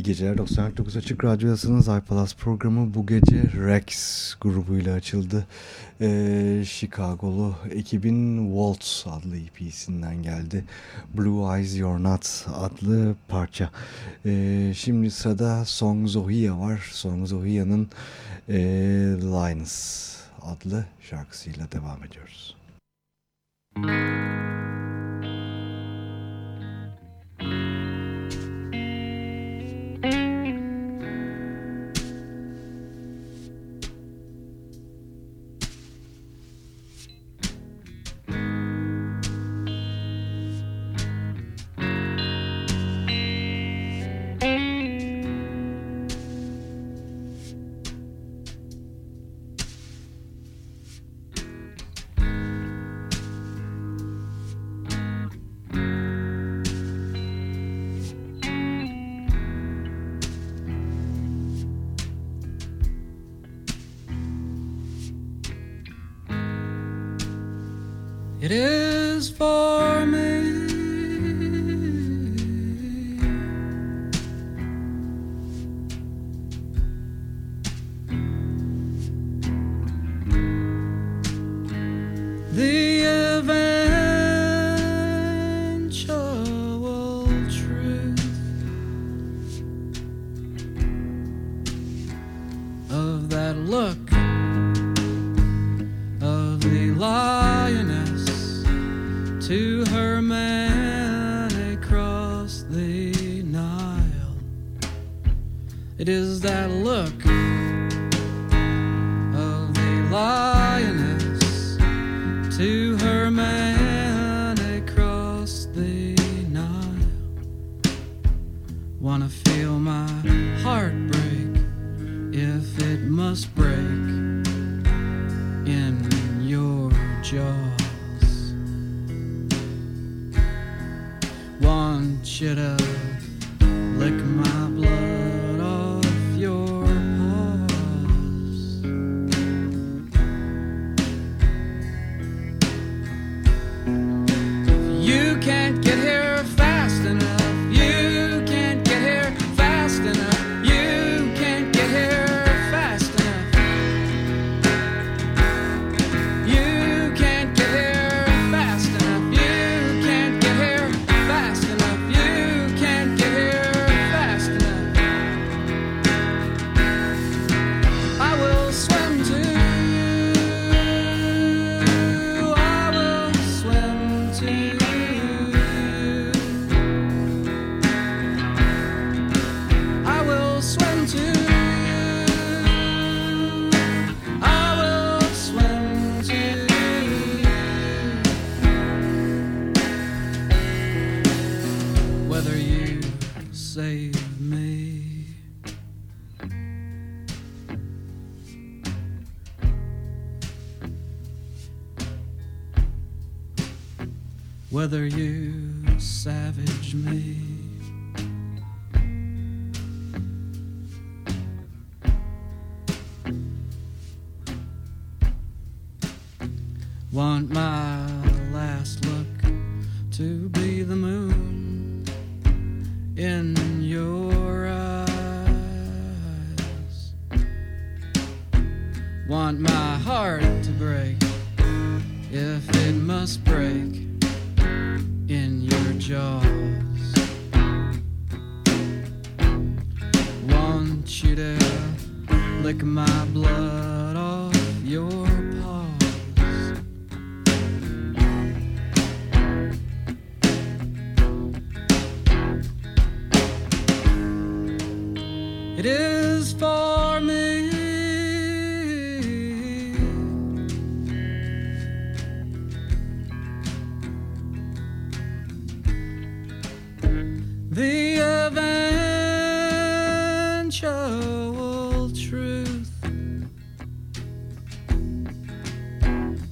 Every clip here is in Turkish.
İyi geceler 99 Açık Radyo'dasınız. iPalas programı bu gece Rex grubuyla açıldı. Ee, Chicago'lu ekibin Waltz adlı EP'sinden geldi. Blue Eyes You're Not adlı parça. Ee, şimdi sırada Song Zohia var. Song Zohia'nın e, Lines adlı şarkısıyla devam ediyoruz. Müzik is for eventual truth.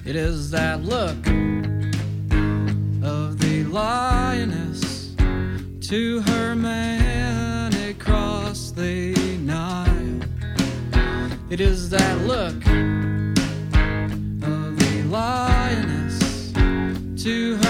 It is that look of the lioness to her man across the Nile. It is that look of the lioness to her.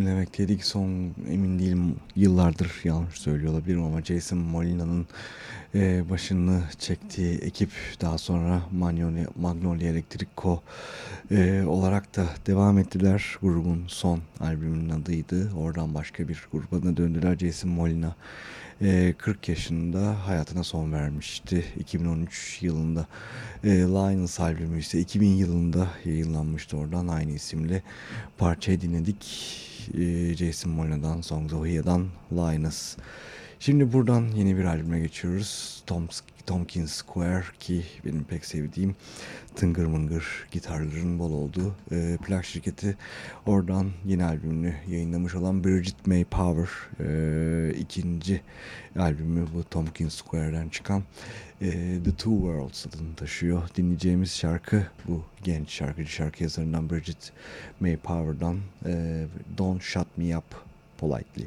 Dinlemekteydik. Son emin değilim yıllardır yanlış söylüyor olabilirim ama Jason Molina'nın e, başını çektiği ekip daha sonra Magnolia, Magnolia Electric Co e, olarak da devam ettiler. Grubun son albümünün adıydı. Oradan başka bir gruba döndüler. Jason Molina 40 yaşında hayatına son vermişti 2013 yılında. E, Linus albümü ise 2000 yılında yayınlanmıştı oradan aynı isimli parçayı dinledik. E, Jason Molina'dan, Songs of Hia'dan Linus. Şimdi buradan yeni bir albüme geçiyoruz. Tom's Tompkins Square ki benim pek sevdiğim tıngır mıngır gitarların bol olduğu e, plak şirketi oradan yeni albümünü yayınlamış olan Bridget May Power e, ikinci albümü bu Tompkins Square'den çıkan e, The Two Worlds adını taşıyor. Dinleyeceğimiz şarkı bu genç şarkıcı şarkı yazarından Bridget May Power'dan e, Don't Shut Me Up Politely.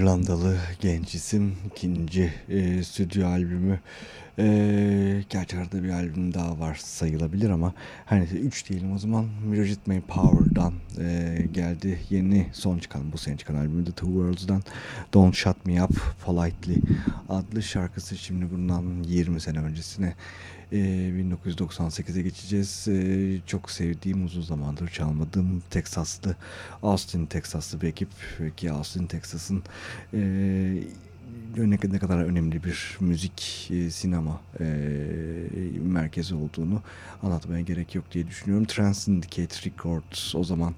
İrlandalı genç isim ikinci e, stüdyo albümü. E, gerçi arada bir albüm daha var sayılabilir ama hani üç diyelim o zaman. Mirror May Power'dan e, geldi. Yeni son çıkan bu sene çıkan albümü The Two Worlds'dan Don't Shut Me Up Politely adlı şarkısı şimdi bundan 20 sene öncesine 1998'e geçeceğiz. E, çok sevdiğim uzun zamandır çalmadığım Teksaslı Austin Teksaslı bir ekip ki Austin Texas'ın e, ne, kadar önemli bir müzik e, sinema e, merkezi olduğunu anlatmaya gerek yok diye düşünüyorum. Transsyndicate Records o zaman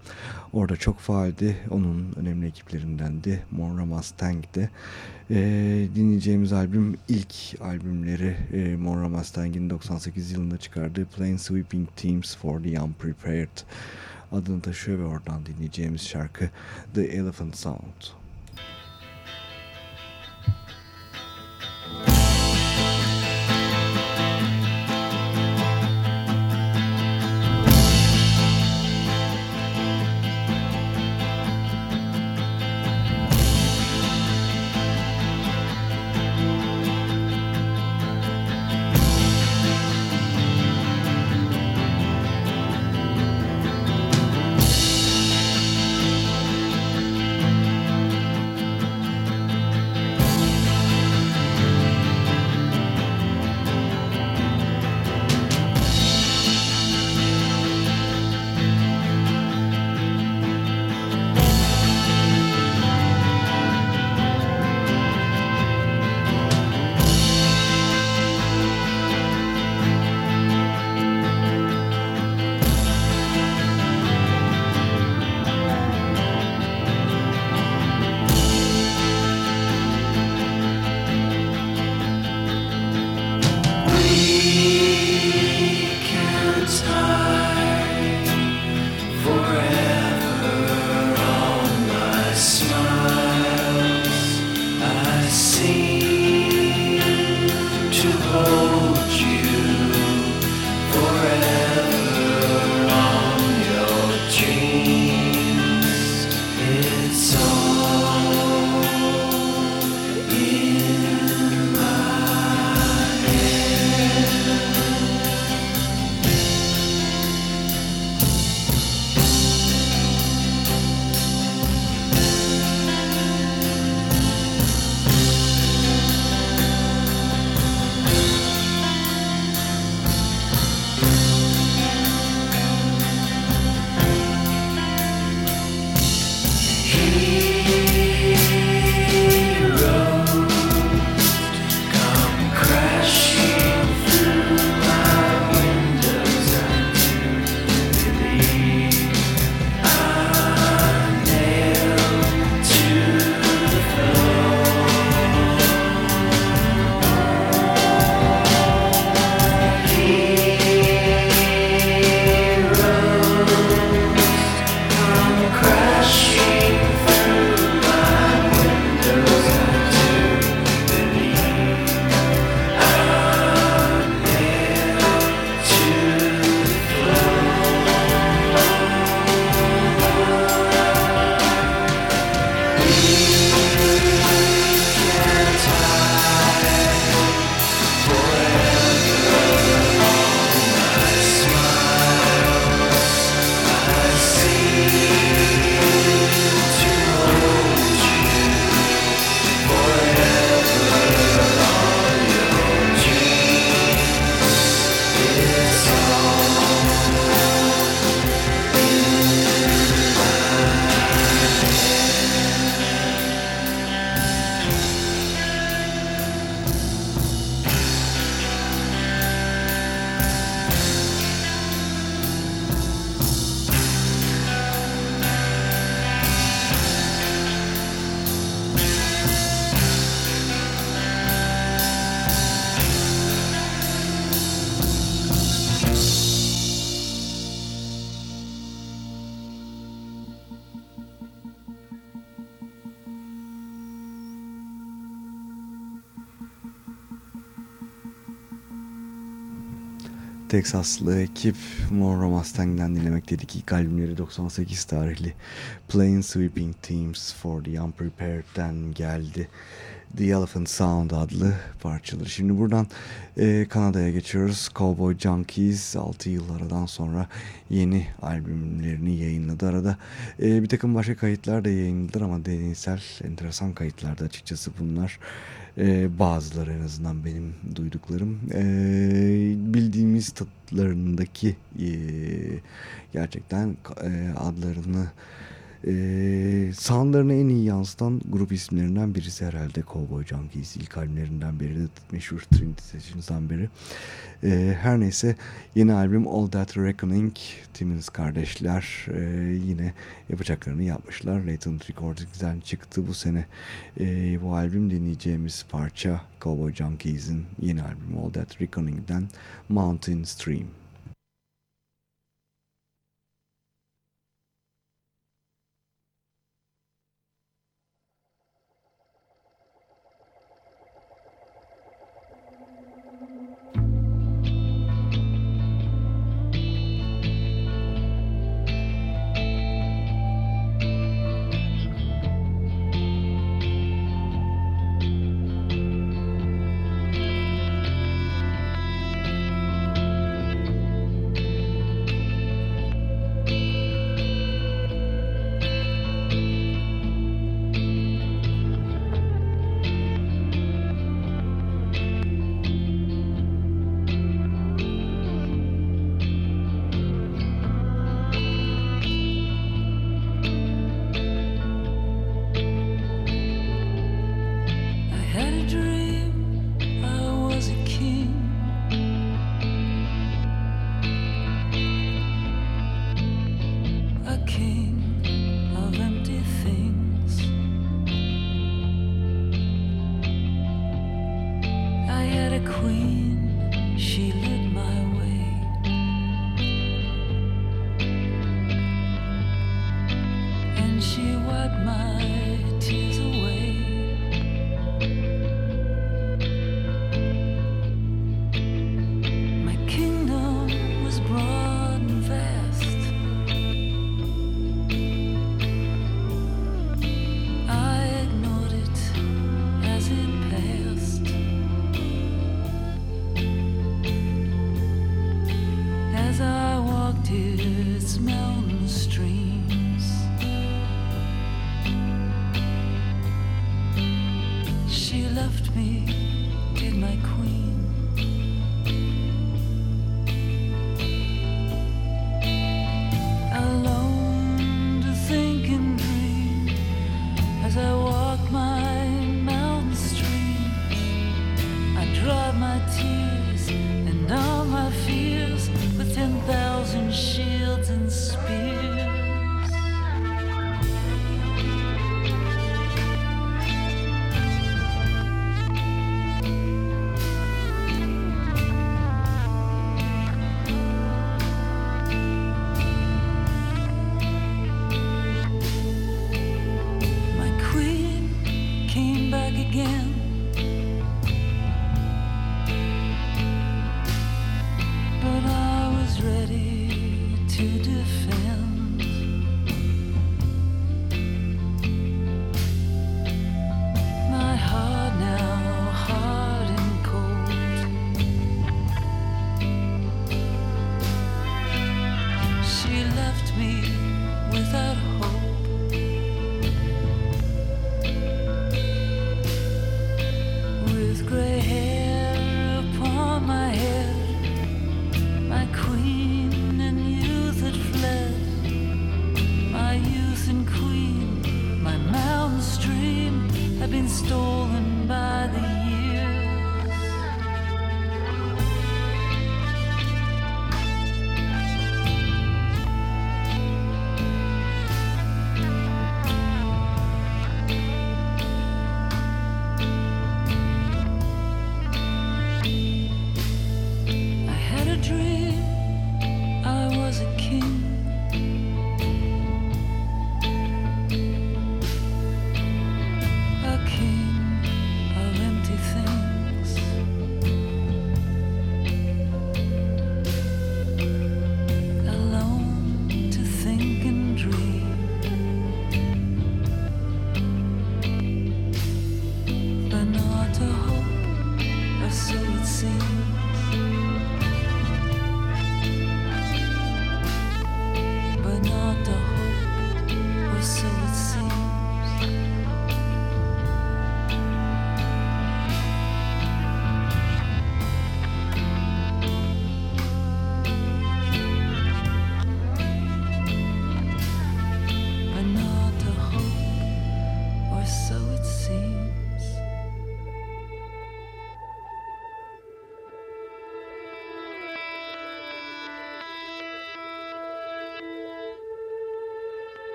orada çok faaldi. Onun önemli ekiplerindendi. Monra Mustang'de. E, dinleyeceğimiz albüm ilk albümleri e, Monra Mustang'in 98 yılında çıkardığı Plain Sweeping Teams for the Unprepared adını taşıyor ve oradan dinleyeceğimiz şarkı The Elephant Sound. Teksaslı ekip Monroe Mustang'den dinlemekteydik. İlk albümleri 98 tarihli Plain Sweeping Teams for the Unprepared'den geldi. The Elephant Sound adlı parçaları. Şimdi buradan e, Kanada'ya geçiyoruz. Cowboy Junkies 6 yıl aradan sonra yeni albümlerini yayınladı. Arada e, bir takım başka kayıtlar da yayınladılar ama deneysel enteresan kayıtlardı açıkçası bunlar. E, bazıları en azından benim duyduklarım. E, bildiğimiz tatlarındaki e, gerçekten e, adlarını e, soundlarını en iyi yansıtan grup isimlerinden birisi herhalde Cowboy Junkies. ilk albümlerinden biri de meşhur Trinity Sessions'dan beri. E, her neyse yeni albüm All That Reckoning Timmins kardeşler e, yine yapacaklarını yapmışlar. Latent Recordings'den çıktı bu sene. E, bu albüm dinleyeceğimiz parça Cowboy Junkies'in yeni albümü All That Reckoning'den Mountain Stream. and she wiped my tears away. been stolen by the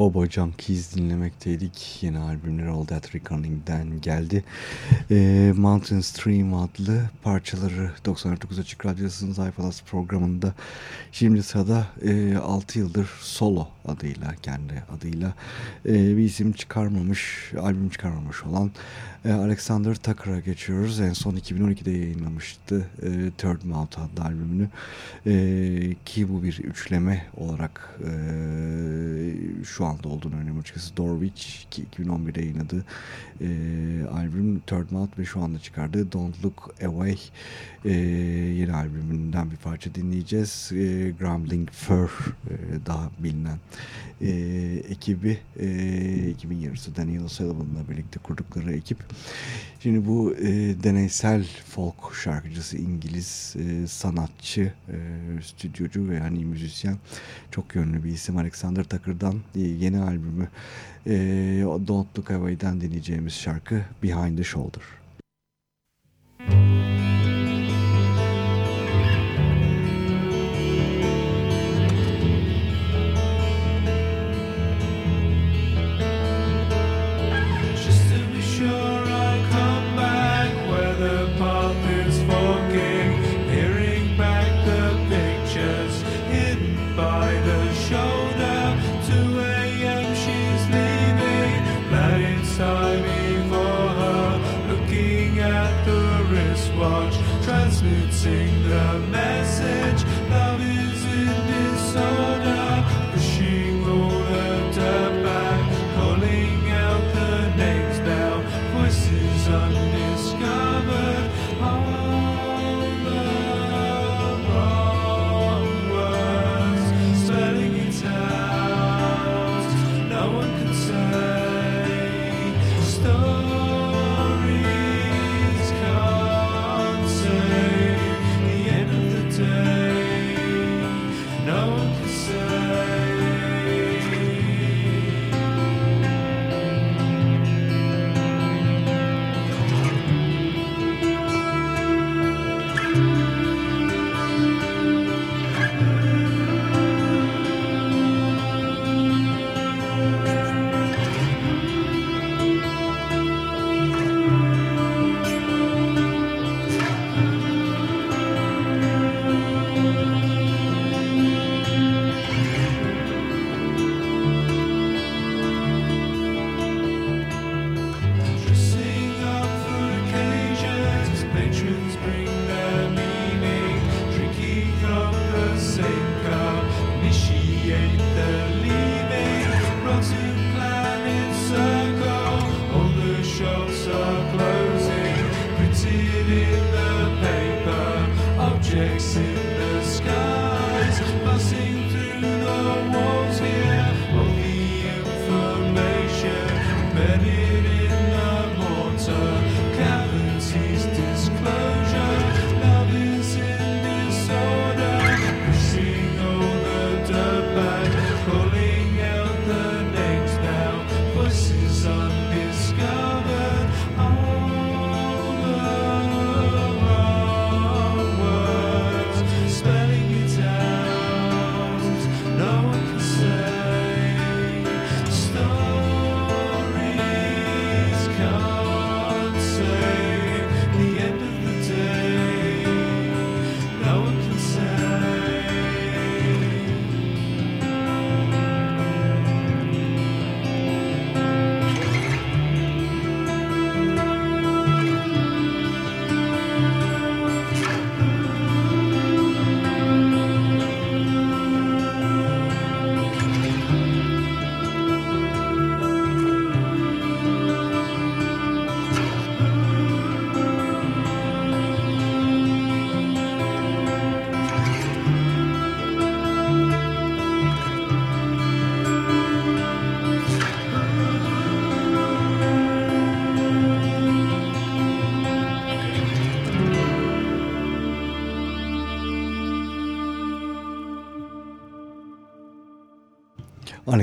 Cowboy Junkies dinlemekteydik. Yeni albümleri All That Reckoning'den geldi. E, Mountain Stream adlı parçaları 99 Açık Radyosu'nun Zayfalas programında şimdi sırada e, 6 yıldır solo adıyla, kendi adıyla e, bir isim çıkarmamış, albüm çıkarmamış olan e, Alexander Tucker'a geçiyoruz. En son 2012'de yayınlamıştı e, Third Mouth adlı albümünü. E, ki bu bir üçleme olarak e, şu anda olduğunu önemli açıkçası. Dorwich ki 2011'de yayınladığı e, albüm Third Mouth ve şu anda çıkardığı Don't Look Away e, yeni albümünden bir parça dinleyeceğiz. E, Grumbling Fur e, daha bilinen e, ekibi e, 2000 yarısı Daniel Sullivan'la birlikte kurdukları ekip. Şimdi bu e, deneysel folk şarkıcısı İngiliz e, sanatçı, e, stüdyocu ve hani müzisyen çok yönlü bir isim Alexander Tucker'dan e, yeni albümü e, Don't Look Away'den dinleyeceğimiz şarkı Behind the Shoulder.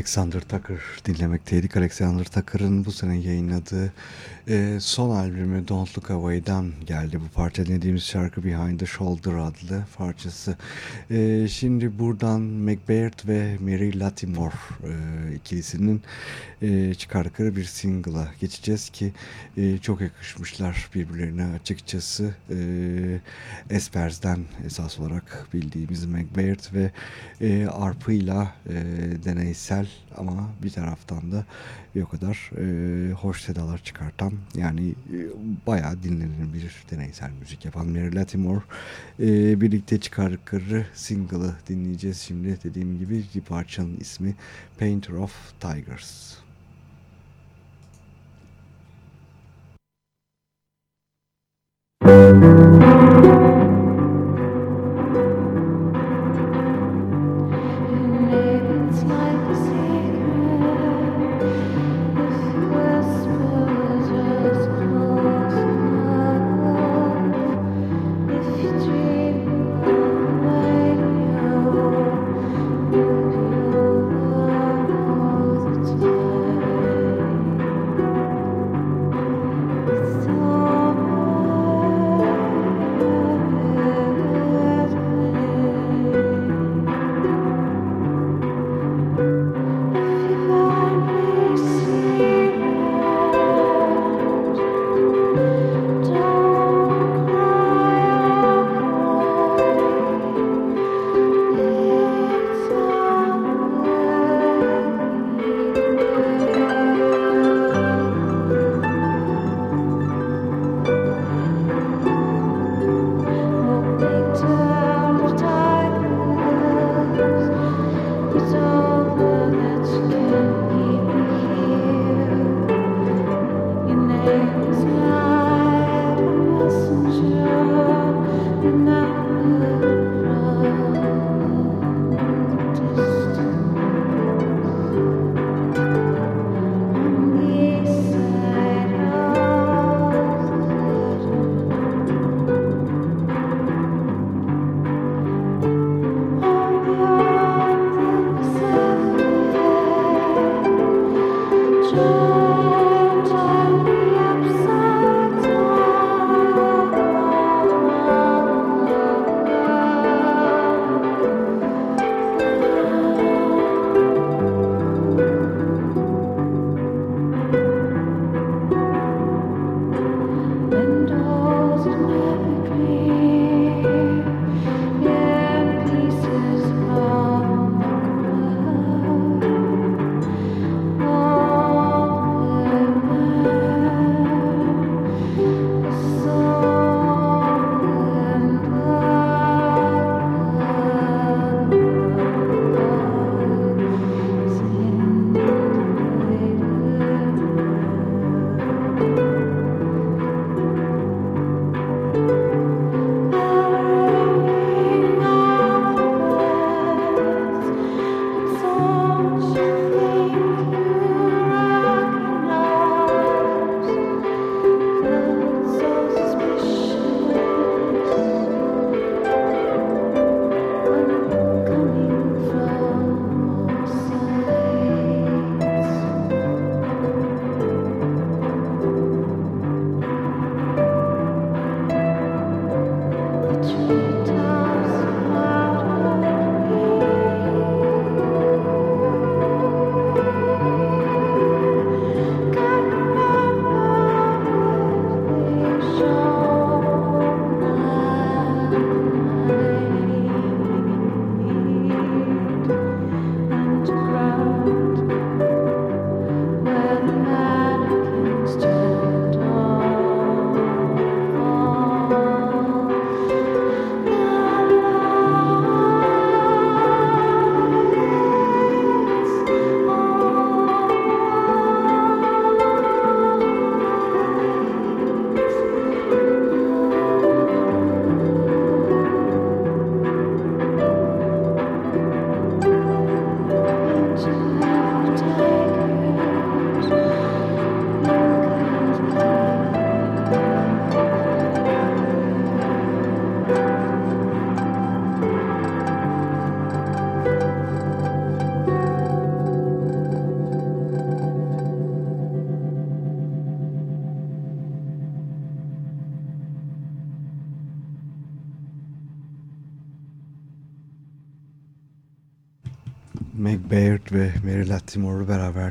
Alexander Tucker dinlemekteydik. Alexander Tucker'ın bu sene yayınladığı e, son albümü Don't Look Away'dan geldi bu parça. Dinlediğimiz şarkı Behind the Shoulder adlı parçası. E, şimdi buradan McBaird ve Mary Latimore e, ikilisinin e, çıkardıkları bir single'a geçeceğiz ki e, çok yakışmışlar birbirlerine açıkçası. E, Espers'den esas olarak bildiğimiz McBaird ve e, arpıyla e, deneysel ama bir taraftan da bir o kadar e, hoş sedalar çıkartan yani e, bayağı dinlenilebilir deneysel müzik yapan Mary Latimore e, birlikte çıkardıkları single'ı dinleyeceğiz şimdi dediğim gibi parçanın ismi Painter of Tigers.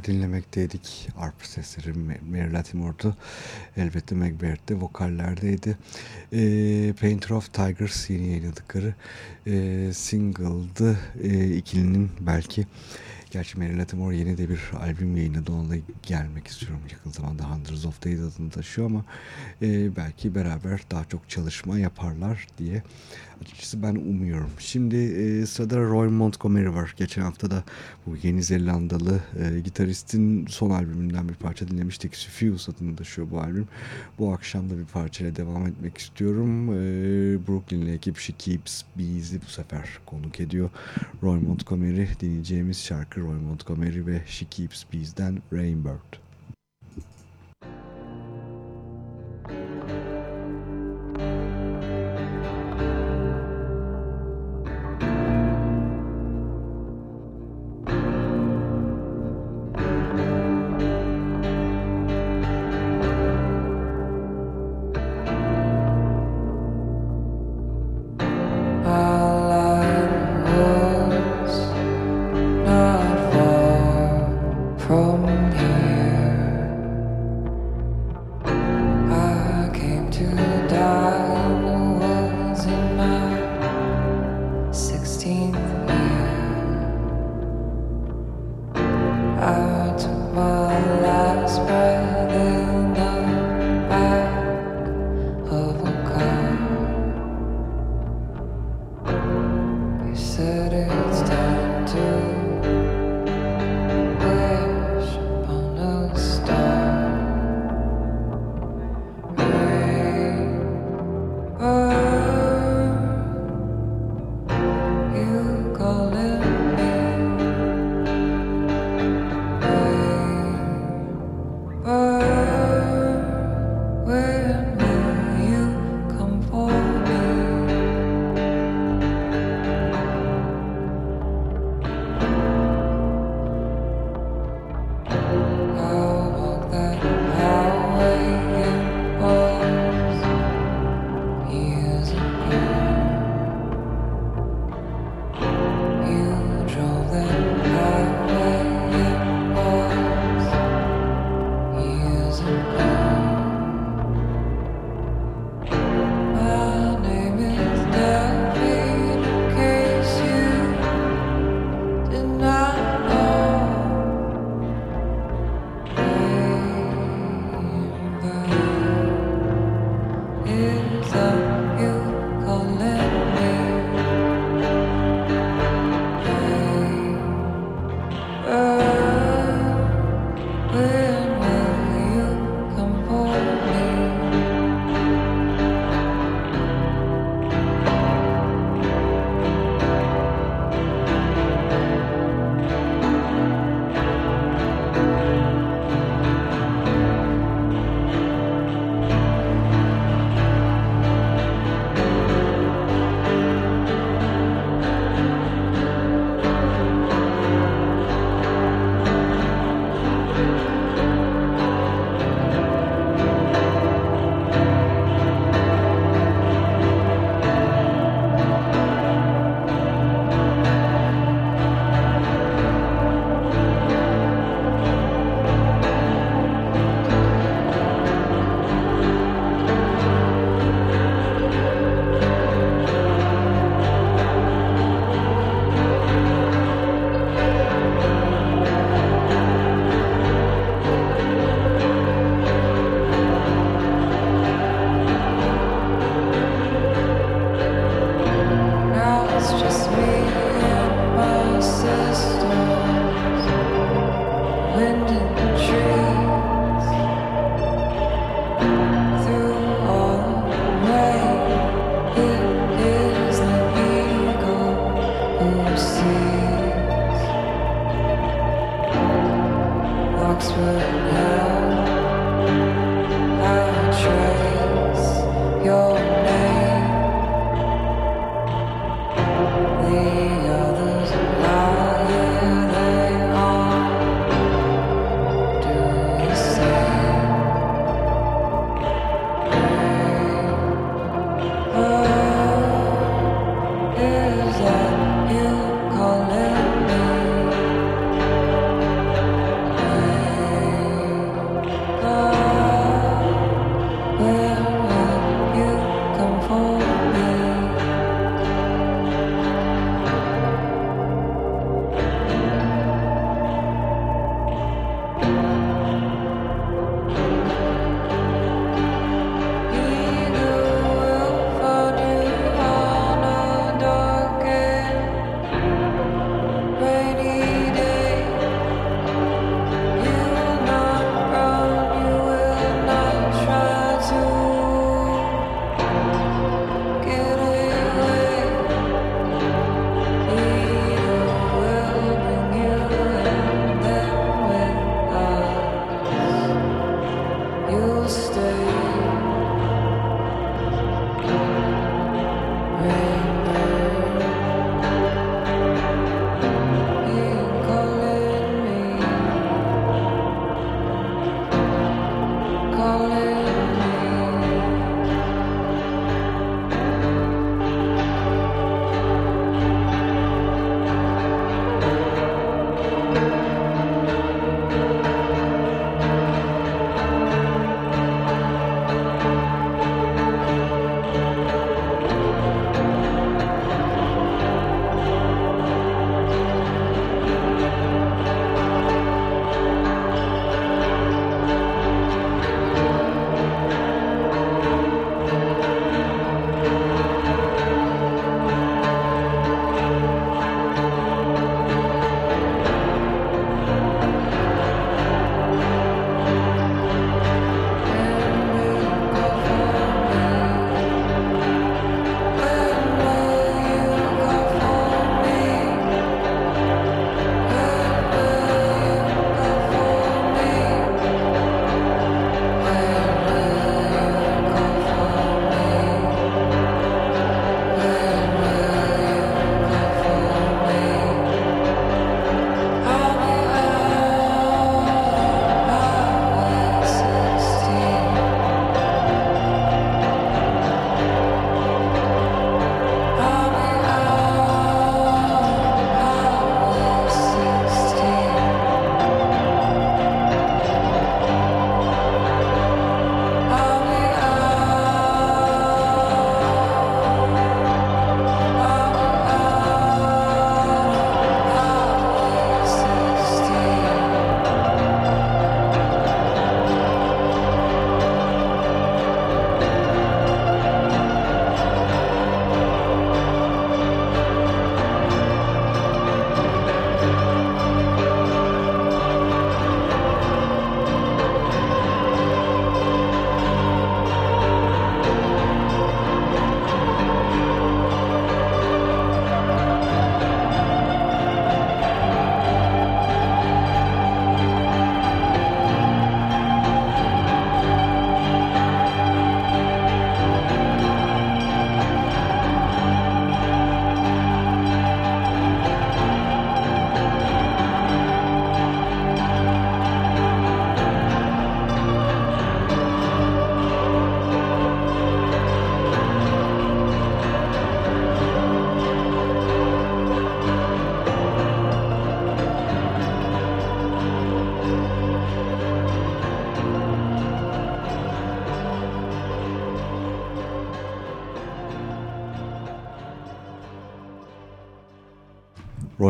Dinlemekteydik. Arp sesleri Mary Latimore'du. Elbette Baird de vokallerdeydi. E, Painter of Tigers yeni yayınladıkları e, single'dı. E, ikilinin belki Gerçi Mary Latimore yeni de bir albüm yayınladı. Onunla gelmek istiyorum yakın zamanda. Hundreds of Days adını taşıyor ama e, belki beraber daha çok çalışma yaparlar diye açıkçası ben umuyorum. Şimdi e, sırada Roy Montgomery var. Geçen hafta da bu Yeni Zelandalı e, gitaristin son albümünden bir parça dinlemiştik. Suffuse adını taşıyor bu albüm. Bu akşam da bir parçayla devam etmek istiyorum. E, Brooklyn'li ekip She Keeps Bees'i bu sefer konuk ediyor. Roy Montgomery dinleyeceğimiz şarkı Roy Montgomery ve She Keeps Bees'den Rainbird.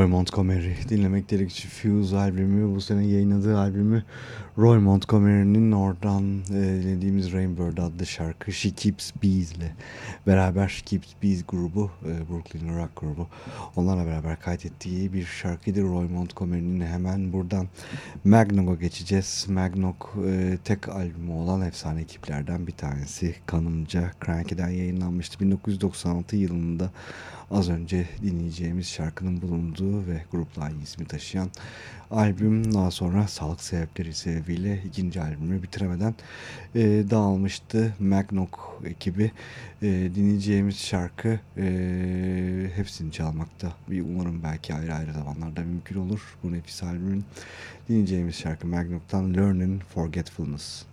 Roy Montgomery dinlemek dedik. Fuse albümü bu sene yayınladığı albümü Roy Montgomery'nin oradan e, dinlediğimiz Rainbird adlı şarkı She Keeps Bees ile beraber Keeps Bees grubu e, Brooklyn rock grubu onlarla beraber kaydettiği bir şarkıydı. Roy Montgomery'nin hemen buradan Magnog'a geçeceğiz. Magnog e, tek albümü olan efsane ekiplerden bir tanesi. Kanımca Cranky'den yayınlanmıştı. 1996 yılında az önce dinleyeceğimiz şarkının bulunduğu ve grupla aynı ismi taşıyan albüm daha sonra sağlık sebepleri sebebiyle ikinci albümü bitiremeden e, dağılmıştı. Magnok ekibi e, dinleyeceğimiz şarkı e, hepsini çalmakta. Bir umarım belki ayrı ayrı zamanlarda mümkün olur. Bu nefis albümün dinleyeceğimiz şarkı Magnok'tan Learning Forgetfulness.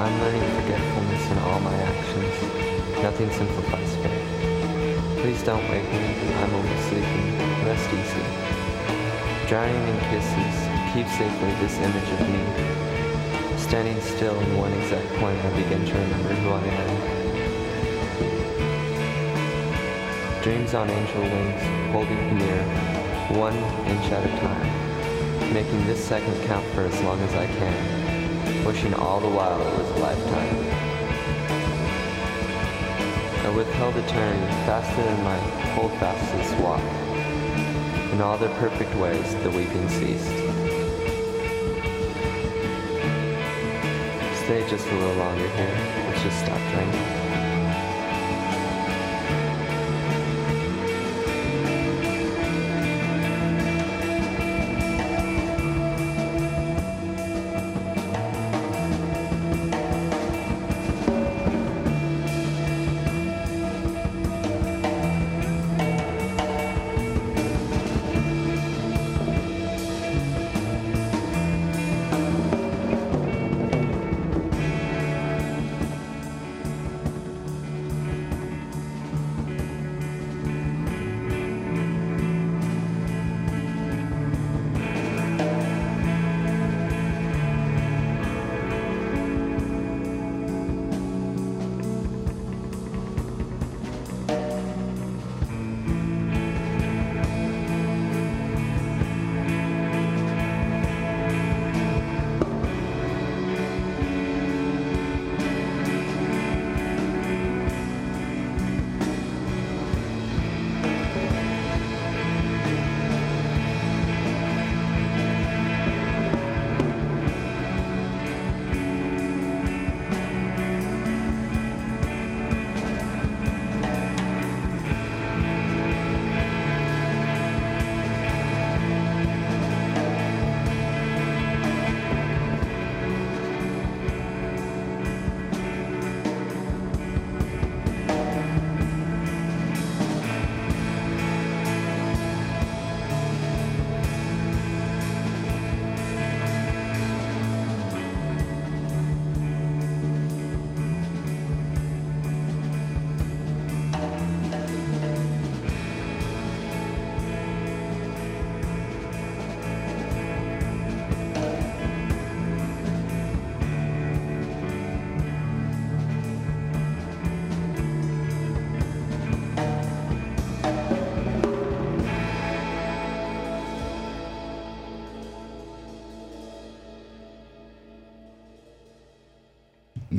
I'm learning forgetfulness in all my actions. Nothing simplifies faith. Please don't wake me, I'm only sleeping. Rest easy. Drowning in kisses, keep safely this image of me. Standing still in one exact point, I begin to remember who I am. Dreams on angel wings, holding near, one inch at a time, making this second count for as long as I can, wishing all the while it was a lifetime. I withheld a turn faster than my holdfastest walk. In all their perfect ways, the weeping ceased. Stay just a little longer here. Let's just stop drinking.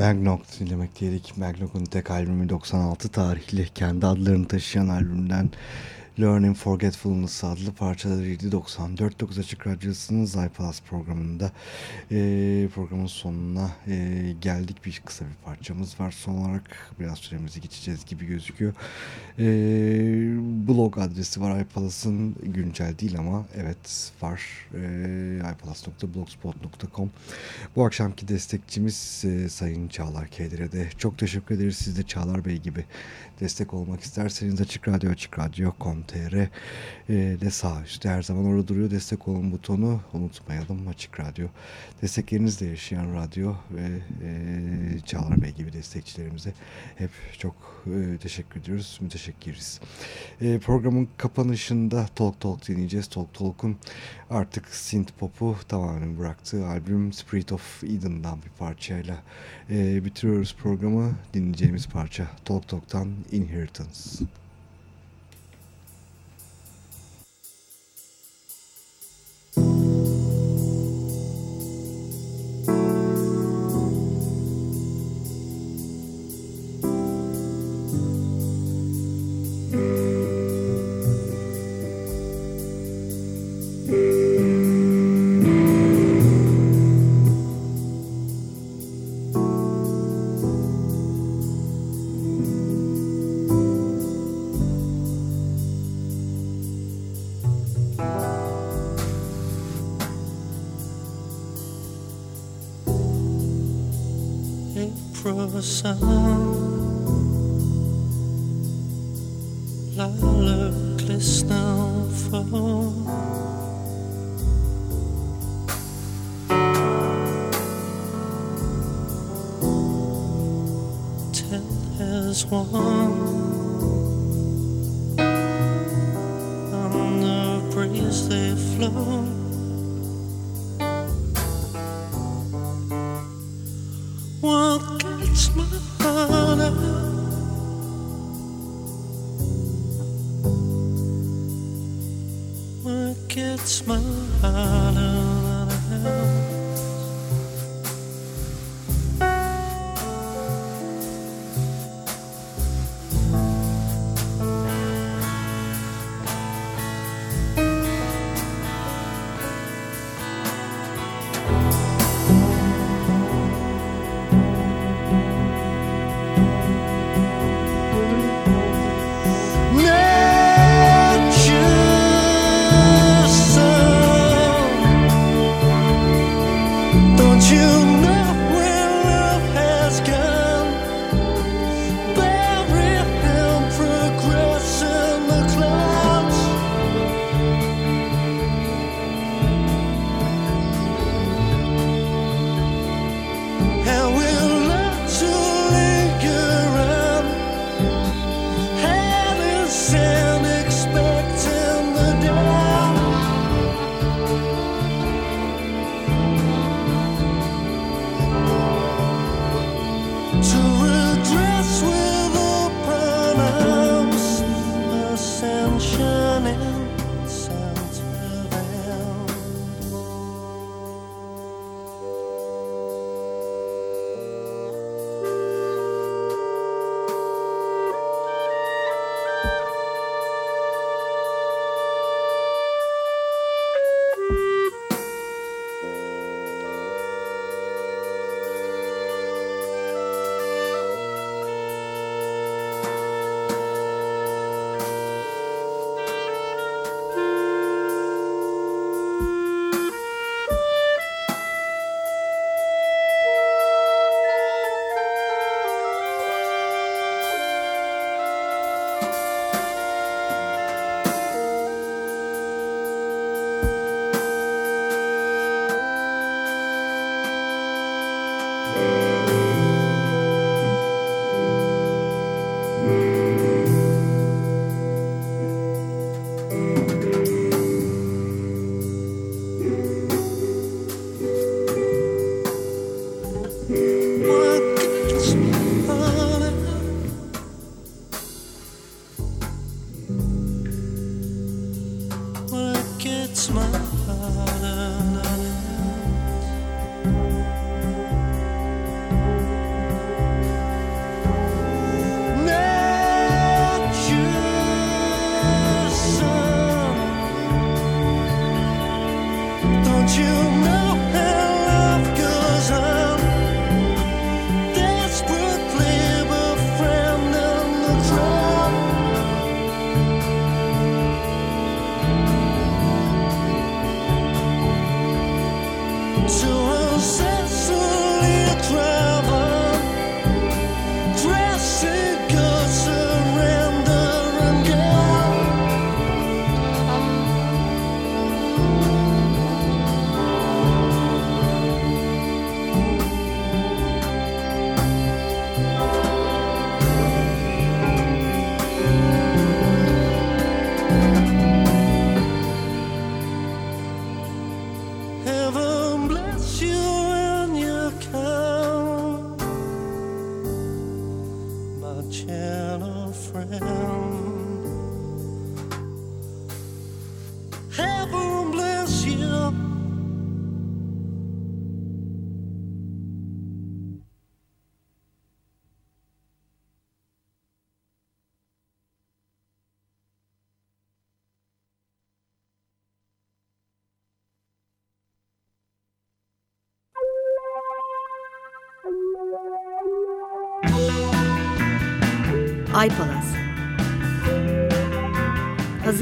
Magnog dinlemekteydik. Magnog'un tek albümü 96 tarihli kendi adlarını taşıyan albümden Learning Forgetfulness adlı parçalarıydı. 94.9 Açık Radyosu'nun Zaypalas programında. E, programın sonuna e, geldik. Bir kısa bir parçamız var. Son olarak biraz süremizi geçeceğiz gibi gözüküyor. E, blog adresi var iPalas'ın. Güncel değil ama evet var. E, iPalas.blogspot.com bu akşamki destekçimiz e, Sayın Çağlar Kedir'e de çok teşekkür ederiz. Siz de Çağlar Bey gibi destek olmak isterseniz Açık Radyo Açık Radyo.com.tr e, de sağ üstte. Her zaman orada duruyor. Destek olun butonu unutmayalım. Açık Radyo. Desteklerinizle yaşayan radyo ve e, Çağlar Bey gibi destekçilerimize hep çok e, teşekkür ediyoruz. Müteşekkiriz. E, programın kapanışında Talk Talk dinleyeceğiz. Talk Talk'un artık synth pop'u tamamen bıraktığı albüm Spirit of Eden'dan bir parçayla e, bitiriyoruz programı dinleyeceğimiz parça Talk Talk'tan Inheritance. Don't you know